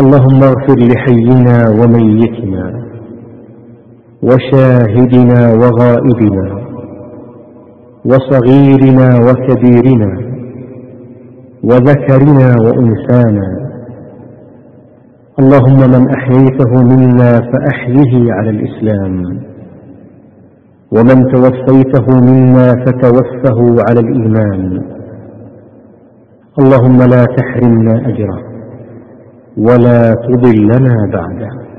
اللهم اغفر لحينا وميتنا وشاهدنا وغائبنا وصغيرنا وكبيرنا وذكرنا وأنثانا. اللهم من أحييته منا فأحيه على الإسلام ومن توفيته منا فتوفه على الإيمان. اللهم لا تحرمنا اجره ولا تضلنا بعده.